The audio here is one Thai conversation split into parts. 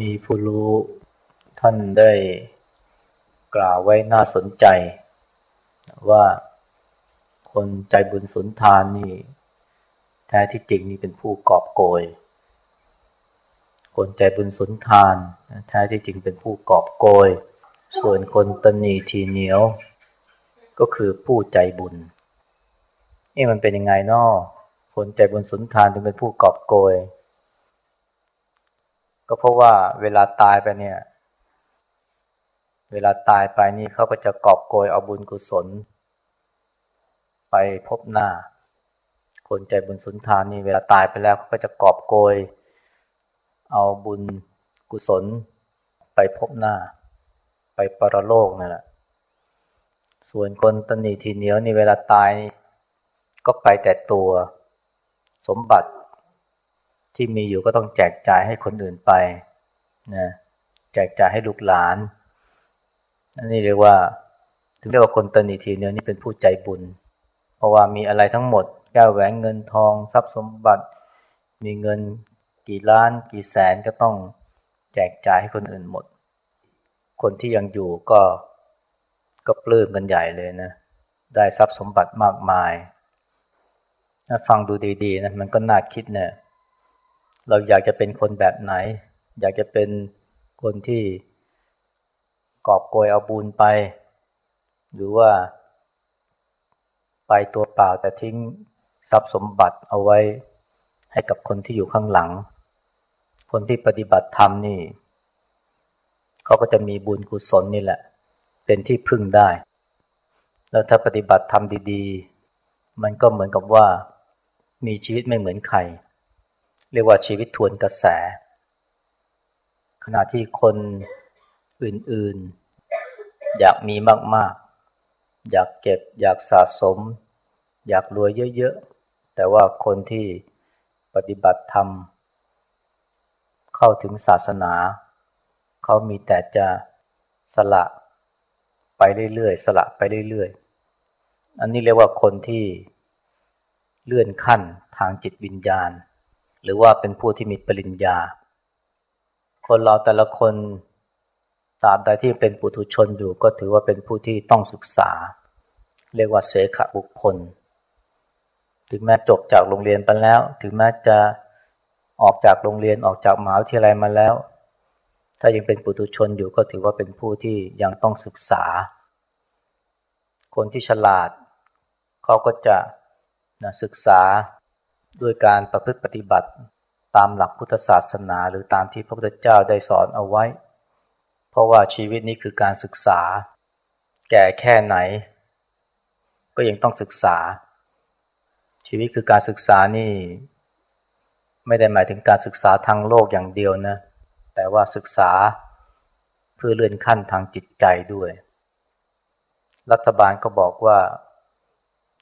มีผู้รู้ท่านได้กล่าวไว้น่าสนใจ ว่าคนใจบุญสุนทานนี่แท้ที่จริงนี่เป็นผู้กอบโกย คนใจบุญสุนทานแท้ที่จริงเป็นผู้กอบโกย ส่วนคนตนีทีเหนียว ก็คือผู้ใจบุญนี่มันเป็นยังไงนาะคนใจบุญสุนทานถึงเป็นผู้กอบโกย ก็เพราะว่าเวลาตายไปเนี่ย เวลาตายไปนี่เขาก็จะกอบโกยเอาบุญกุศล ไปพบหน้า คนใจบุญสุนทานนี่เวลาตายไปแล้วเขาก็จะกอบโกย เอาบุญกุศล ไปพบหน้า ไปปรโลกนั่นแหละส่วนคนตนีทีเหนียวนี่เวลาตายก็ไปแต่ตัว สมบัติ ที่มีอยู่ก็ต้องแจกจ่ายให้คนอื่นไปนะแจกจ่ายให้ลูกหลานนนี่เรียกว่า ถึงเรียกว่าคนตนีทีเนี่ยนี่เป็นผู้ใจบุญ เพราะว่ามีอะไรทั้งหมดแก้วแหวนเงินทอง ทรัพย์สมบัติ มีเงินกี่ล้านกี่แสนก็ต้องแจกจ่ายให้คนอื่นหมด คนที่ยังอยู่ก็ก็ปลื้มกันใหญ่เลยนะ ได้ทรัพย์สมบัติมากมาย ถ้าฟังดูดีๆนะมันก็น่าคิดเนะี่ย เราอยากจะเป็นคนแบบไหน อยากจะเป็นคนที่กอบโกยเอาบุญไป หรือว่า ไปตัวเปล่าแต่ทิ้งทรัพย์สมบัติเอาไว้ให้กับคนที่อยู่ข้างหลัง คนที่ปฏิบัติธรรมนี่เขาก็จะมีบุญกุศลนี่แหละ เป็นที่พึ่งได้ แล้วถ้าปฏิบัติธรรมดี ๆ มันก็เหมือนกับว่า มีชีวิตไม่เหมือนใคร เรียกว่าชีวิตทวนกระแส ขณะที่คนอื่นๆ อยากมีมากๆ อยากเก็บ อยากสะสม อยากรวยเยอะๆ แต่ว่าคนที่ปฏิบัติธรรม เข้าถึงศาสนา เขามีแต่จะสละไปเรื่อยๆ สละไปเรื่อยๆ อันนี้เรียกว่าคนที่เลื่อนขั้นทางจิตวิญญาณ หรือว่าเป็นผู้ที่มีปริญญา คนเราแต่ละคนตราบใดที่เป็นปุถุชนอยู่ก็ถือว่าเป็นผู้ที่ต้องศึกษา เรียกว่าเสขบุคคล ถึงแม้จบจากโรงเรียนไปแล้ว ถึงแม้จะออกจากโรงเรียนออกจากมหาวิทยาลัยมาแล้ว ถ้ายังเป็นปุถุชนอยู่ก็ถือว่าเป็นผู้ที่ยังต้องศึกษา คนที่ฉลาดเขาก็จะนะศึกษา ด้วยการประพฤติปฏิบัติตามหลักพุทธศาสนา หรือตามที่พระพุทธเจ้าได้สอนเอาไว้ เพราะว่าชีวิตนี้คือการศึกษา แก่แค่ไหน ก็ยังต้องศึกษา ชีวิตคือการศึกษานี่ ไม่ได้หมายถึงการศึกษาทางโลกอย่างเดียวนะ แต่ว่าศึกษาเพื่อเลื่อนขั้นทางจิตใจด้วย รัฐบาลก็บอกว่า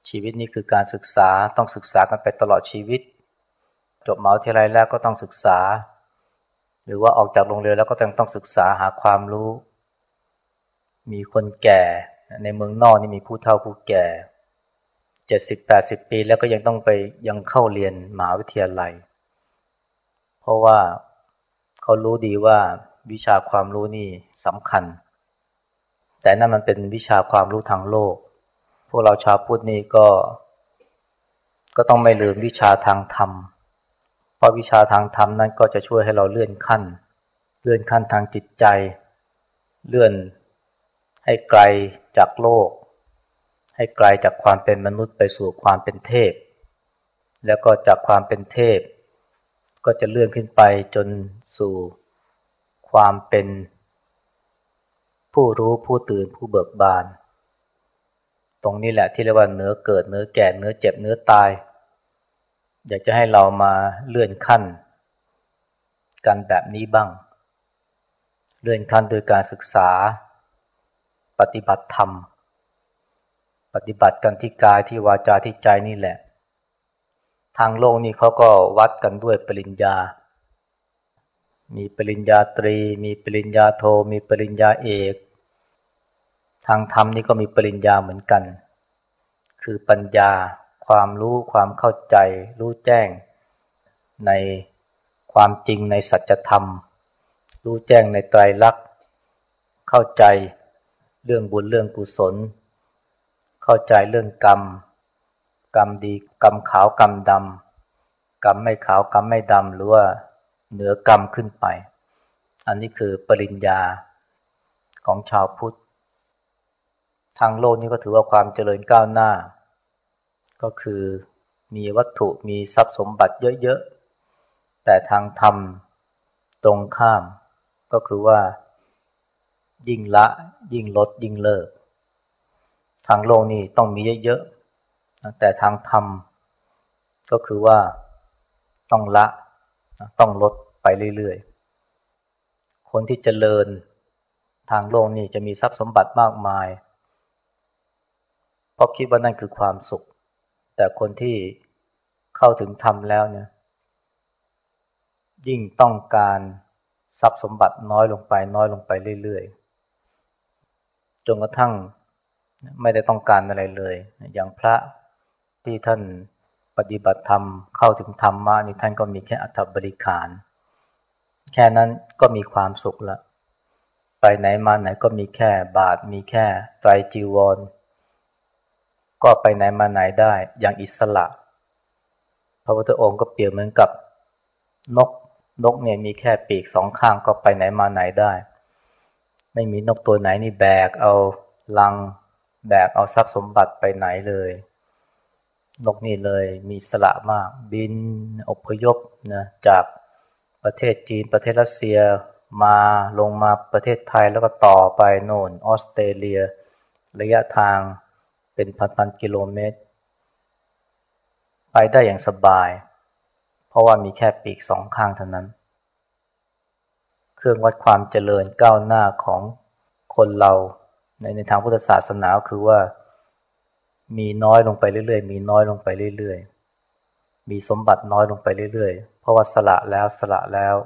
ชีวิตนี้คือการศึกษาต้องศึกษากันไปตลอดชีวิต จบมหาวิทยาลัยแล้วก็ต้องศึกษา หรือว่าออกจากโรงเรียนแล้วก็ต้องต้องศึกษาหาความรู้ มีคนแก่ในเมืองนอกนี่มีผู้เฒ่าผู้แก่เจ็ดสิบแปดสิบปีแล้วก็ยังต้องไปยังเข้าเรียนมหาวิทยาลัย เพราะว่าเขารู้ดีว่าวิชาความรู้นี่สำคัญ แต่นั่นมันเป็นวิชาความรู้ทางโลก พวกเราชาวพุทธนี่ก็ ก็ต้องไม่ลืมวิชาทางธรรม เพราะวิชาทางธรรมนั้นก็จะช่วยให้เราเลื่อนขั้น เลื่อนขั้นทางจิตใจ เลื่อนให้ไกลจากโลก ให้ไกลจากความเป็นมนุษย์ไปสู่ความเป็นเทพ แล้วก็จากความเป็นเทพ ก็จะเลื่อนขึ้นไปจนสู่ความเป็นผู้รู้ผู้ตื่นผู้เบิกบาน ตรงนี้แหละที่เรียกว่าเนื้อเกิดเนื้อแก่เนื้อเจ็บเนื้อตาย อยากจะให้เรามาเลื่อนขั้น กันแบบนี้บ้าง เลื่อนขั้นโดยการศึกษา ปฏิบัติธรรม ปฏิบัติกันที่กายที่วาจาที่ใจนี่แหละ ทางโลกนี่เขาก็วัดกันด้วยปริญญา มีปริญญาตรี มีปริญญาโท มีปริญญาเอก ทางธรรมนี่ก็มีปริญญาเหมือนกัน คือปัญญา ความรู้ความเข้าใจ รู้แจ้ง ในความจริงในสัจธรรม รู้แจ้งในไตรลักษณ์ เข้าใจเรื่องบุญเรื่องกุศล เข้าใจเรื่องกรรม กรรมดีกรรมขาวกรรมดำกรรมไม่ขาวกรรมไม่ดำหรือว่าเหนือกรรมขึ้นไป อันนี้คือปริญญาของชาวพุทธ ทางโลกนี่ก็ถือว่าความเจริญก้าวหน้า ก็คือมีวัตถุมีทรัพย์สมบัติเยอะๆ แต่ทางธรรมตรงข้าม ก็คือว่า ยิ่งละยิ่งลดยิ่งเลิก ทางโลกนี่ต้องมีเยอะๆ แต่ทางธรรมก็คือว่าต้องละต้องลดไปเรื่อยๆ คนที่เจริญทางโลกนี่จะมีทรัพย์สมบัติมากมาย ราะคิดว่านั่นคือความสุข แต่คนที่เข้าถึงธรรมแล้วเนี่ย ยิ่งต้องการทรัพย์สมบัติน้อยลงไป น้อยลงไปเรื่อยๆจนกระทั่งไม่ได้ต้องการอะไรเลย อย่างพระที่ท่านปฏิบัติธรรมเข้าถึงธรรมะนี่ท่านก็มีแค่อัตบริขาร แค่นั้นก็มีความสุขล้วไปไหนมาไหนก็มีแค่บาทมีแค่ไตรจีวร ก็ไปไหนมาไหนได้อย่างอิสระ พระพุทธองค์ก็เปรียบเหมือนกับนกนกเนี่ยมีแค่ปีกสองข้างก็ไปไหนมาไหนได้ ไม่มีนกตัวไหนนี่แบกเอาลังแบกเอาทรัพย์สมบัติไปไหนเลย นกนี่เลยมีสละมาก บินอพยพนะจากประเทศจีนประเทศรัสเซียมาลงมาประเทศไทยแล้วก็ต่อไปโน่นออสเตรเลีย ระยะทาง เป็นพันๆกิโลเมตร ไปได้อย่างสบาย เพราะว่ามีแค่ปีกสองข้างเท่านั้น เครื่องวัดความเจริญก้าวหน้าของคนเราในในทางพุทธศาสนาคือว่า มีน้อยลงไปเรื่อยๆ มีน้อยลงไปเรื่อยๆ มีสมบัติน้อยลงไปเรื่อยๆ เพราะว่าสละแล้วสละแล้ว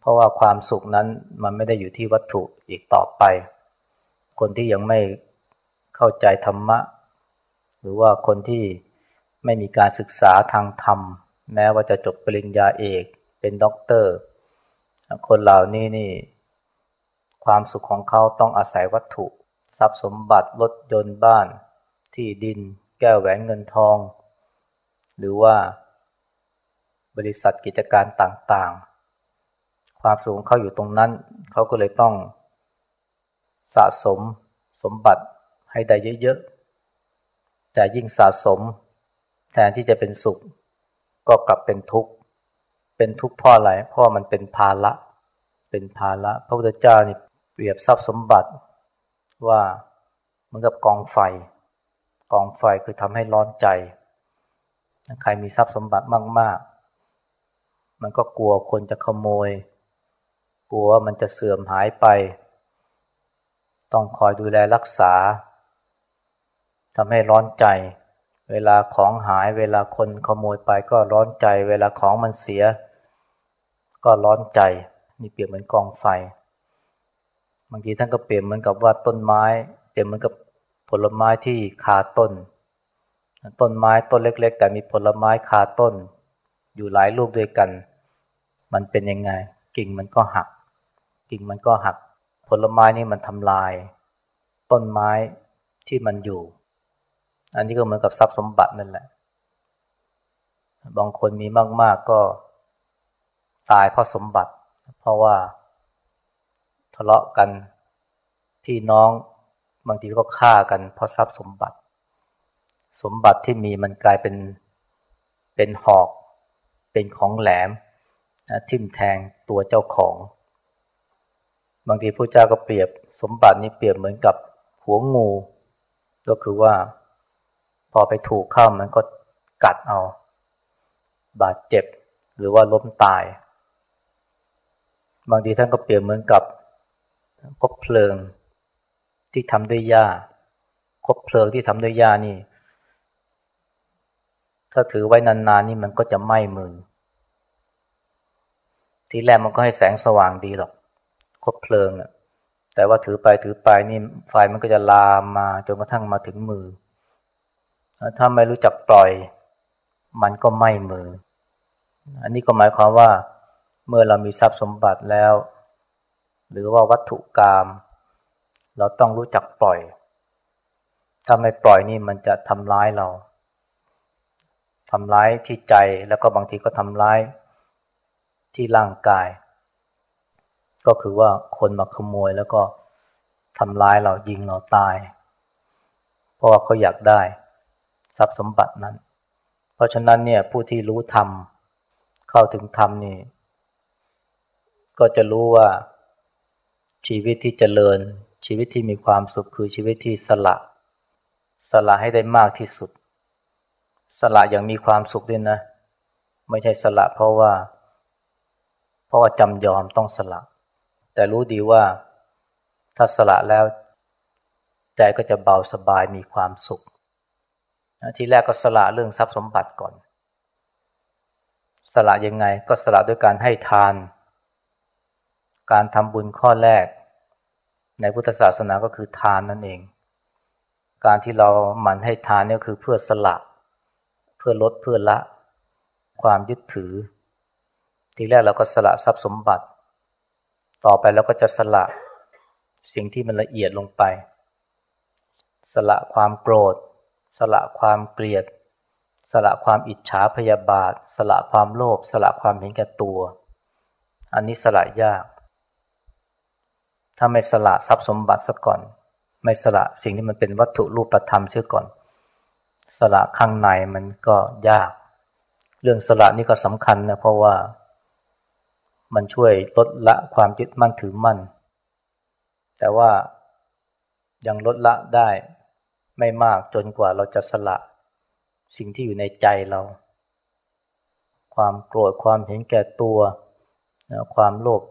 เพราะว่าความสุขนั้นมันไม่ได้อยู่ที่วัตถุอีกต่อไป คนที่ยังไม่ เข้าใจธรรมะ หรือว่าคนที่ไม่มีการศึกษาทางธรรม แม้ว่าจะจบปริญญาเอกเป็นด็อกเตอร์ คนเหล่านี้นี่ ความสุขของเขาต้องอาศัยวัตถุ ทรัพย์สมบัติรถยนต์บ้าน ที่ดิน แก้วแหวนเงินทอง หรือว่า บริษัทกิจการต่างๆ ความสูงเขาอยู่ตรงนั้น เขาก็เลยต้องสะสมสมบัติ ให้ได้เยอะๆ แต่ยิ่งสะสม แทนที่จะเป็นสุข ก็กลับเป็นทุกข์ เป็นทุกข์เพราะอะไรเพราะมันเป็นภาระ เป็นภาระ พระพุทธเจ้านี่เปรียบทรัพย์สมบัติว่าเหมือนกับกองไฟ กองไฟคือทำให้ร้อนใจ ใครมีทรัพย์สมบัติมาก ๆ มันก็กลัวคนจะขโมย กลัวว่ามันจะเสื่อมหายไป ต้องคอยดูแลรักษา ทำให้ร้อนใจ เวลาของหาย เวลาคนขโมยไปก็ร้อนใจ เวลาของมันเสีย ก็ร้อนใจ นี่เปรียบเหมือนกองไฟ บางทีท่านก็เปรียบเหมือนกับว่าต้นไม้ เปรียบเหมือนกับผลไม้ที่คาต้น ต้นไม้ต้นเล็ก ๆ แต่มีผลไม้คาต้น อยู่หลายลูกด้วยกัน มันเป็นยังไง กิ่งมันก็หัก กิ่งมันก็หัก ผลไม้นี่มันทำลาย ต้นไม้ที่มันอยู่ อันนี้ก็เหมือนกับทรัพย์สมบัตินั่นแหละ บางคนมีมาก ๆก็ตายเพราะสมบัติ เพราะว่าทะเลาะกันพี่น้องบางทีก็ฆ่ากันเพราะทรัพย์สมบัติ สมบัติที่มีมันกลายเป็นเป็นหอก เป็นของแหลมทิ่มแทงตัวเจ้าของ บางทีพระเจ้าก็เปรียบสมบัตินี้เปรียบเหมือนกับหัวงู ก็คือว่า พอไปถูกเข้ามันก็กัดเอา บาดเจ็บหรือว่าล้มตาย บางทีท่านก็เปรียบเหมือนกับคบเพลิงที่ทำด้วยหญ้าคบเพลิงที่ทำด้วยหญ้านี่ ถ้าถือไว้นานๆนี่มันก็จะไหม้มือทีแรกมันก็ให้แสงสว่างดีหรอกคบเพลิงอะแต่ว่าถือไปถือไปนี่ไฟมันก็จะลามมาจนกระทั่งมาถึงมือ ถ้าไม่รู้จักปล่อย มันก็ไม้มือ อันนี้ก็หมายความว่า เมื่อเรามีทรัพย์สมบัติแล้ว หรือว่าวัตถุกรรมเราต้องรู้จักปล่อย ถ้าไม่ปล่อยนี่มันจะทำร้ายเราทำร้ายที่ใจแล้วก็บางทีก็ทำร้ายที่ร่างกาย ก็คือว่าคนมาขโมยแล้วก็ทำร้ายเรายิงเราตาย เพราะว่าเขาอยากได้ ทรัพย์สมบัตินั้น เพราะฉะนั้นเนี่ยผู้ที่รู้ธรรมเข้าถึงธรรมนี่ ก็จะรู้ว่าชีวิตที่เจริญ ชีวิตที่มีความสุขคือชีวิตที่สละ สละให้ได้มากที่สุด สละอย่างมีความสุขด้วยนะ ไม่ใช่สละเพราะว่า เพราะว่าจำยอมต้องสละ แต่รู้ดีว่าถ้าสละแล้ว ใจก็จะเบาสบายมีความสุข ที่แรกก็สละเรื่องทรัพย์สมบัติก่อน สละยังไงก็สละด้วยการให้ทาน การทำบุญข้อแรก ในพุทธศาสนาก็คือทานนั่นเอง การที่เราหมั่นให้ทานนี่คือเพื่อสละ เพื่อลดเพื่อละ ความยึดถือ ทีแรกเราก็สละทรัพย์สมบัติ ต่อไปเราก็จะสละสิ่งที่มันละเอียดลงไป สละความโกรธ สละความเกลียด สละความอิจฉาพยาบาท สละความโลภสละความเห็นแก่ตัว อันนี้สละยาก ถ้าไม่สละทรัพย์สมบัติซะก่อน ไม่สละสิ่งที่มันเป็นวัตถุรูปธรรมเสียก่อน สละข้างในมันก็ยาก เรื่องสละนี่ก็สำคัญนะเพราะว่ามันช่วยลดละความยึดมั่นถือมั่น แต่ว่ายังลดละได้ ไม่มากจนกว่าเราจะสละสิ่งที่อยู่ในใจเรา ความโกรธความเห็นแก่ตัวความโลภ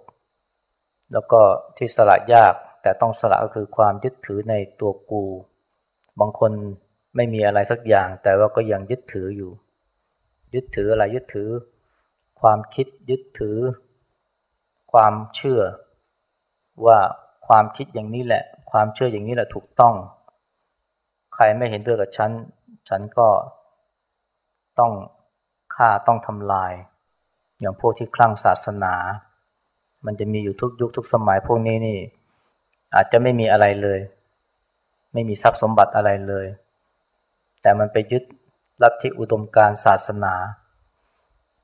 แล้วก็ที่สละยากแต่ต้องสละก็คือความยึดถือในตัวกู บางคนไม่มีอะไรสักอย่าง แต่ว่าก็ยังยึดถืออยู่ ยึดถืออะไรยึดถือ ความคิดยึดถือ ความเชื่อ ว่าความคิดอย่างนี้แหละ ความเชื่ออย่างนี้แหละถูกต้อง ใครไม่เห็นด้วยกับฉัน ฉันก็ต้องฆ่าต้องทำลาย อย่างพวกที่คลั่งศาสนา มันจะมีอยู่ทุกยุคทุกสมัยพวกนี้นี่ อาจจะไม่มีอะไรเลย ไม่มีทรัพย์สมบัติอะไรเลย แต่มันไปยึดลัทธิอุดมการศาสนา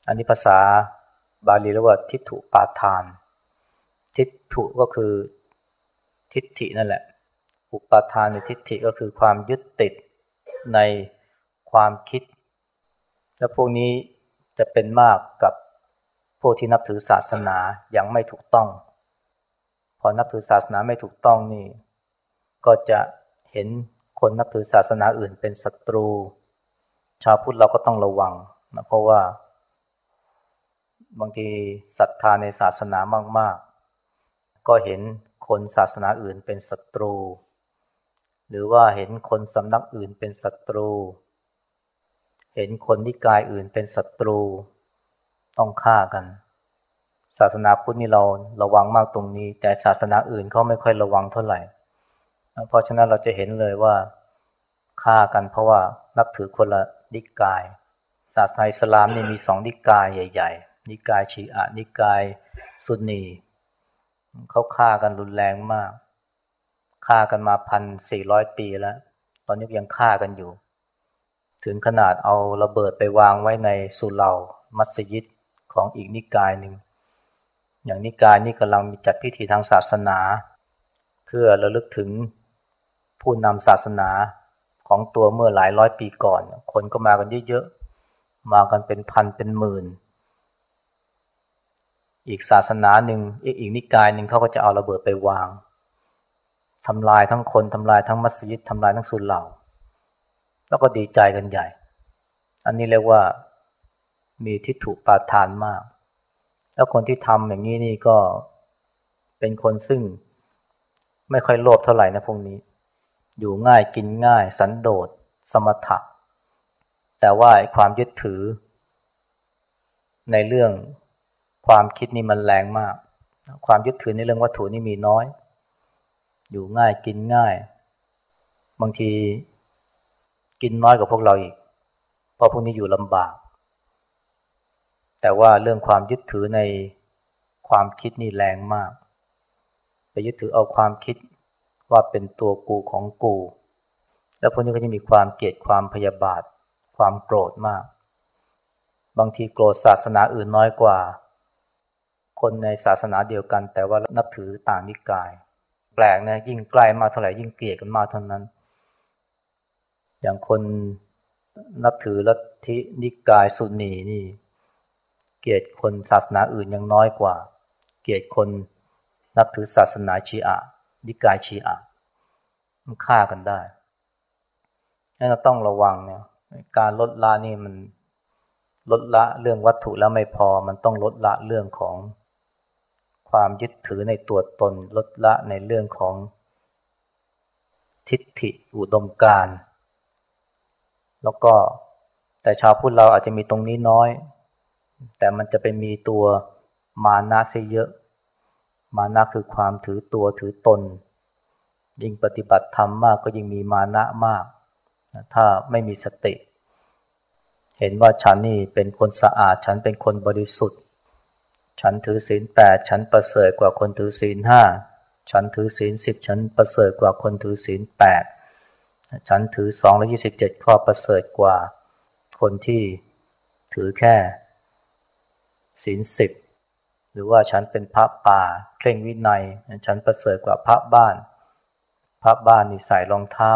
อันนี้ภาษาบาลีเรียกว่าทิฏฐุปาทาน ทิฏฐุก็คือทิฏฐินั่นแหละ อุปาทานในทิฏฐิก็คือความยึดติดในความคิด และพวกนี้จะเป็นมากกับพวกที่นับถือศาสนาอยังไม่ถูกต้อง พอนับถือศาสนาไม่ถูกต้องนี่ ก็จะเห็นคนนับถือศาสนาอื่นเป็นศัตรู ชาวพุทธเราก็ต้องระวังนะเพราะว่า บางทีศรัทธาในศาสนามาก ๆ ก็เห็นคนศาสนาอื่นเป็นศัตรู หรือว่าเห็นคนสำนักอื่นเป็นศัตรู เห็นคนนิกายอื่นเป็นศัตรู ต้องฆ่ากัน ศาสนาพุทธนี่เราระวังมากตรงนี้ แต่ศาสนาอื่นเขาไม่ค่อยระวังเท่าไหร่ เพราะฉะนั้นเราจะเห็นเลยว่าฆ่ากันเพราะว่านับถือคนละนิกาย ศาสนาอิสลามนี่มีสองนิกายใหญ่ ๆ นิกายชีอะนิกายซุนนีเขาฆ่ากันรุนแรงมาก ฆ่ากันมาพันสี่ร้อยปีแล้ว ตอนนี้ยังฆ่ากันอยู่ ถึงขนาดเอาระเบิดไปวางไว้ในสุเหร่ามัสยิดของอีกนิกายหนึ่ง อย่างนิกายนี้กำลังมีจัดพิธีทางศาสนา เพื่อระลึกถึงผู้นำศาสนาของตัวเมื่อหลายร้อยปีก่อน คนก็มากันเยอะๆ มากันเป็นพันเป็นหมื่น อีกศาสนาหนึ่งอีกอีกนิกายหนึ่งเขาก็จะเอาระเบิดไปวาง ทำลายทั้งคนทำลายทั้งมัสยิดทำลายทั้งสุนเหล่า แล้วก็ดีใจกันใหญ่ อันนี้เรียกว่ามีทิฏฐุปาทานมาก แล้วคนที่ทำอย่างนี้นี่ก็เป็นคนซึ่งไม่ค่อยโลภเท่าไหร่นะพวกนี้ อยู่ง่ายกินง่าย สันโดษ สมถะ แต่ว่าความยึดถือ ในเรื่องความคิดนี่มันแรงมาก ความยึดถือในเรื่องวัตถุนี่มีน้อย อยู่ง่ายกินง่าย บางทีกินน้อยกว่าพวกเราอีก เพราะพวกนี้อยู่ลำบาก แต่ว่าเรื่องความยึดถือในความคิดนี่แรงมาก ไปยึดถือเอาความคิดว่าเป็นตัวกูของกู แล้วพวกนี้ก็จะมีความเกลียดความพยาบาท ความโกรธมาก บางทีโกรธศาสนาอื่นน้อยกว่า คนในศาสนาเดียวกัน แต่ว่านับถือต่างนิกาย ปลกนะยิ่งใกล้มากเท่าไหร่ยิ่งเกลียดกันมากเท่านั้น อย่างคนนับถือลัทธินิกายสุนีนี่ เกลียดคนศาสนาอื่นยังน้อยกว่า เกลียดคนนับถือศาสนาชีอะนิกายชีอะมันฆ่ากันได้งั้นเราต้องระวังเนี่ยการลดละนี่มันลดละเรื่องวัตถุแล้วไม่พอ มันต้องลดละเรื่องของ ความยึดถือในตัวตนลดละในเรื่องของทิฏฐิอุดมการ แล้วก็แต่ชาวพุทธเราอาจจะมีตรงนี้น้อย แต่มันจะไปมีตัวมานะเสียเยอะ มานะคือความถือตัวถือตน ยิ่งปฏิบัติธรรมมากก็ยิ่งมีมานะมาก ถ้าไม่มีสติ เห็นว่าฉันนี่เป็นคนสะอาด ฉันเป็นคนบริสุทธิ์ ฉันถือศีลแปดฉันประเสริฐกว่าคนถือศีลห้าฉันถือศีลสิบฉันประเสริฐกว่าคนถือศีลแปดฉันถือสองและยี่สิบเจ็ดข้อประเสริฐกว่าคนที่ถือแค่ศีลสิบหรือว่าฉันเป็นพระป่าเคร่งวินัย ฉันประเสริฐกว่าพระบ้าน พระบ้านนี่ใส่รองเท้า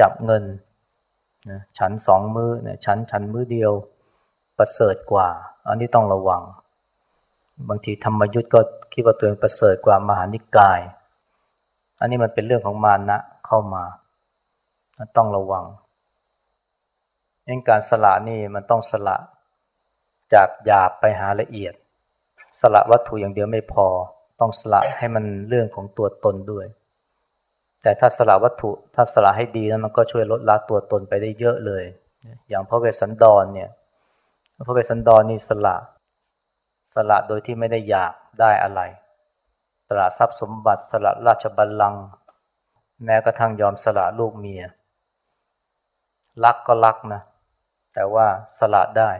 จับเงินฉันสองมือนะฉันฉันมือเดียวประเสริฐกว่า อันนี้ต้องระวัง บางทีธรรมยุทธ์ก็คิดว่าตัวเองประเสริฐกว่ามหานิกาย อันนี้มันเป็นเรื่องของมานะเข้ามา ต้องระวังเองการสละนี่มันต้องสละจากหยาบไปหาละเอียด สละวัตถุอย่างเดียวไม่พอ ต้องสละให้มันเรื่องของตัวตนด้วย แต่ถ้าสละวัตถุถ้าสละให้ดีนั้นมันก็ช่วยลดละตัวตนไปได้เยอะเลย อย่างพระเวสสันดรเนี่ยพระเวสสันดรนี่สละ สละโดยที่ไม่ได้อยากได้อะไร สละทรัพย์สมบัติสละราชบัลลังก์แม้กระทั่งยอมสละลูกเมีย รักก็รักนะ แต่ว่าสละได้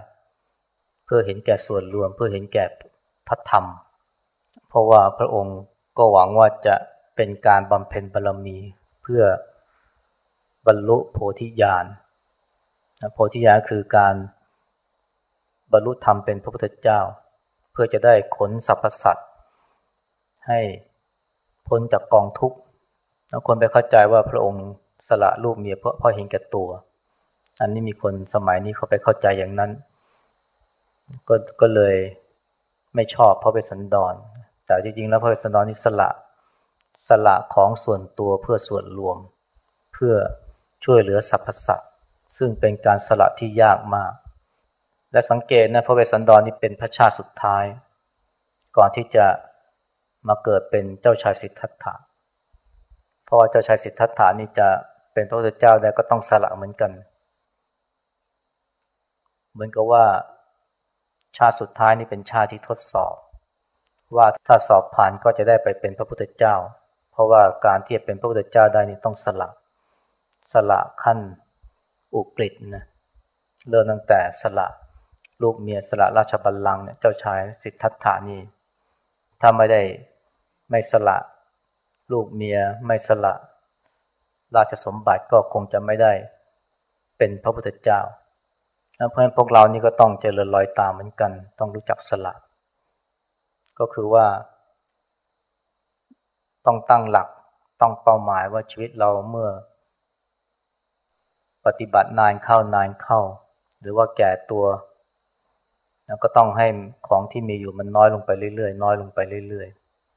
เพื่อเห็นแก่ส่วนรวม เพื่อเห็นแก่พระธรรม เพราะว่าพระองค์ก็หวังว่าจะเป็นการบำเพ็ญบารมีเพื่อบรรลุโพธิญาณโพธิญาณคือการบรรลุธรรมเป็นพระพุทธเจ้า เพื่อจะได้ขนสรรพสัตว์ให้พ้นจากกองทุกข์แล้วคนไปเข้าใจว่าพระองค์สละรูปเมียเพราะพราะเห็นแก่ตัว อันนี้มีคนสมัยนี้เขาไปเข้าใจอย่างนั้น ก็ก็เลยไม่ชอบพระเวสสันดร แต่จริงๆแล้วพระเวสสันดรนี่สละสละของส่วนตัวเพื่อส่วนรวม เพื่อช่วยเหลือสรรพสัตว์ซึ่งเป็นการสละที่ยากมาก และสังเกตนะพระเวสสันดรนี่เป็นพระชาติสุดท้าย ก่อนที่จะมาเกิดเป็นเจ้าชายสิทธัตถะเพราะว่าเจ้าชายสิทธัตถานี่จะเป็นพระพุทธเจ้าได้ก็ต้องสละเหมือนกัน เหมือนกับว่าชาติสุดท้ายนี่เป็นชาติที่ทดสอบ ว่าถ้าสอบผ่านก็จะได้ไปเป็นพระพุทธเจ้า เพราะว่าการที่จะเป็นพระพุทธเจ้าได้นี่ต้องสละสละขั้นอุกฤษนะเริ่มตั้งแต่สละ ลูกเมียสละราชบัลลังก์เนี่ยเจ้าชายสิทธัตถานี่ถ้าไม่ได้ไม่สละ ลูกเมียไม่สละ ราชสมบัติก็คงจะไม่ได้เป็นพระพุทธเจ้าเพราะฉะนั้นพวกเรานี่ก็ต้องเจริญรอยตามเหมือนกัน ต้องรู้จักสละ ก็คือว่า ต้องตั้งหลักต้องเป้าหมายว่าชีวิตเราเมื่อ ปฏิบัตินานเข้านานเข้า หรือว่าแก่ตัว แล้วก็ต้องให้ของที่มีอยู่มันน้อยลงไปเรื่อยๆ น้อยลงไปเรื่อย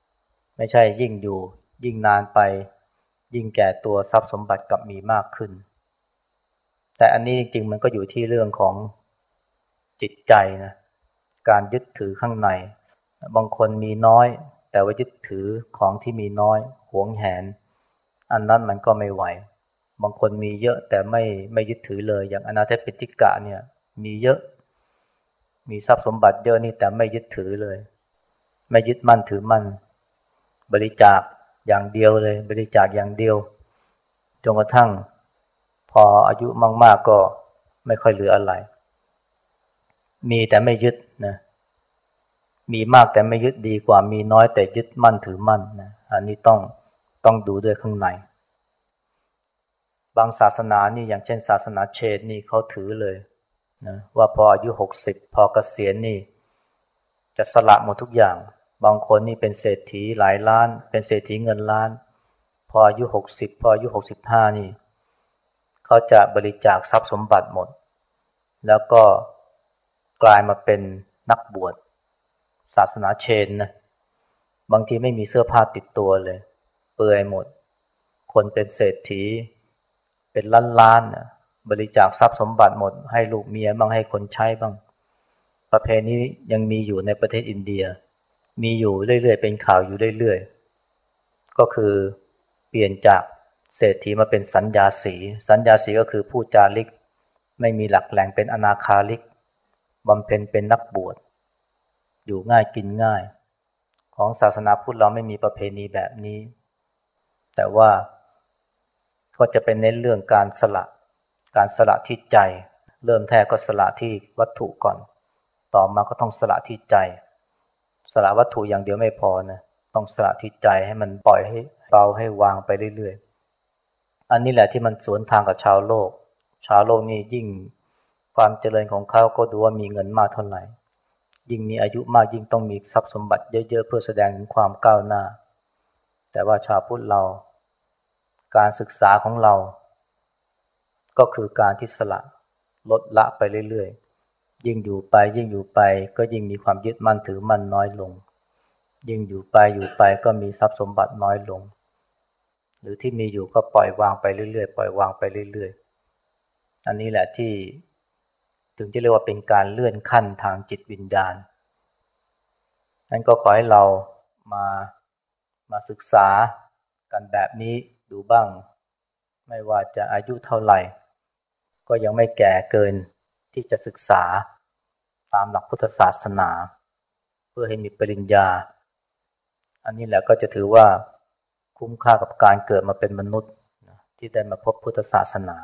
ๆ ไม่ใช่ยิ่งอยู่ยิ่งนานไป ยิ่งแก่ตัวทรัพย์สมบัติกับมีมากขึ้น แต่อันนี้จริงๆมันก็อยู่ที่เรื่องของจิตใจนะการยึดถือข้างใน บางคนมีน้อย แต่ว่ายึดถือของที่มีน้อยหวงแหน อันนั้นมันก็ไม่ไหว บางคนมีเยอะแต่ไม่ไม่ยึดถือเลยอย่างอนาเทปิติกะเนี่ยมีเยอะ มีทรัพย์สมบัติเยอะนี่แต่ไม่ยึดถือเลย ไม่ยึดมั่นถือมั่น บริจาคอย่างเดียวเลย บริจาคอย่างเดียวจนกระทั่ง พออายุมาก ๆ ก็ไม่ค่อยเหลืออะไร มีแต่ไม่ยึดนะ มีมากแต่ไม่ยึดดีกว่า มีน้อยแต่ยึดมั่นถือมั่นนะอันนี้ต้องต้องดูด้วยข้างใน บางศาสนานี่อย่างเช่น ศาสนาเชนนี่เขาถือเลย นะว่าพออายุหกสิบพอเกษียณนี่ จะสละหมดทุกอย่าง บางคนนี่เป็นเศรษฐีหลายล้าน เป็นเศรษฐีเงินล้าน พออายุหกสิบพออายุหกสิบห้านี่ เขาจะบริจาคทรัพย์สมบัติหมด แล้วก็กลายมาเป็นนักบวชศาสนาเชนนะบางทีไม่มีเสื้อผ้าติดตัวเลย เปื่อยหมด คนเป็นเศรษฐี เป็นล้านล้านนะ บริจาคทรัพย์สมบัติหมด ให้ลูกเมียบ้างให้คนใช้บ้าง ประเพณียังมีอยู่ในประเทศอินเดีย มีอยู่เรื่อยๆ เป็นข่าวอยู่เรื่อยๆ ก็คือเปลี่ยนจากเศรษฐีมาเป็นสัญญาสี สัญญาสีก็คือผู้จาริก ไม่มีหลักแหล่งเป็นอนาคาริกบำเพ็ญเป็นนักบวช อยู่ง่ายกินง่าย ของศาสนาพุทธเราไม่มีประเพณีแบบนี้ แต่ว่าก็จะเป็นเน้นเรื่องการสละ การสละที่ใจ เริ่มแท้ก็สละที่วัตถุก่อน ต่อมาก็ต้องสละที่ใจ สละวัตถุอย่างเดียวไม่พอนะต้องสละที่ใจให้มันปล่อยให้เบาให้วางไปเรื่อยๆ อันนี้แหละที่มันสวนทางกับชาวโลก ชาวโลกนี่ยิ่งความเจริญของเขาก็ดูว่ามีเงินมากเท่าไหร่ยิ่งมีอายุมากยิ่งต้องมีทรัพย์สมบัติเยอะๆเพื่อแสดงถึงความก้าวหน้า แต่ว่าชาวพุทธเรา การศึกษาของเรา ก็คือการที่สละลดละไปเรื่อยๆ ยิ่งอยู่ไปยิ่งอยู่ไปก็ยิ่งมีความยึดมั่นถือมั่นน้อยลง ยิ่งอยู่ไปอยู่ไปก็มีทรัพย์สมบัติน้อยลง หรือที่มีอยู่ก็ปล่อยวางไปเรื่อยๆ ปล่อยวางไปเรื่อยๆ อันนี้แหละที่ถึงจะเรียกว่าเป็นการเลื่อนขั้นทางจิตวิญญาณ นั้นก็ขอให้เรามามาศึกษากันแบบนี้ดูบ้าง ไม่ว่าจะอายุเท่าไหร่ ก็ยังไม่แก่เกินที่จะศึกษาตามหลักพุทธศาสนา เพื่อให้มีปริญญา อันนี้แหละก็จะถือว่าคุ้มค่ากับการเกิดมาเป็นมนุษย์ที่ได้มาพบพุทธศาสนา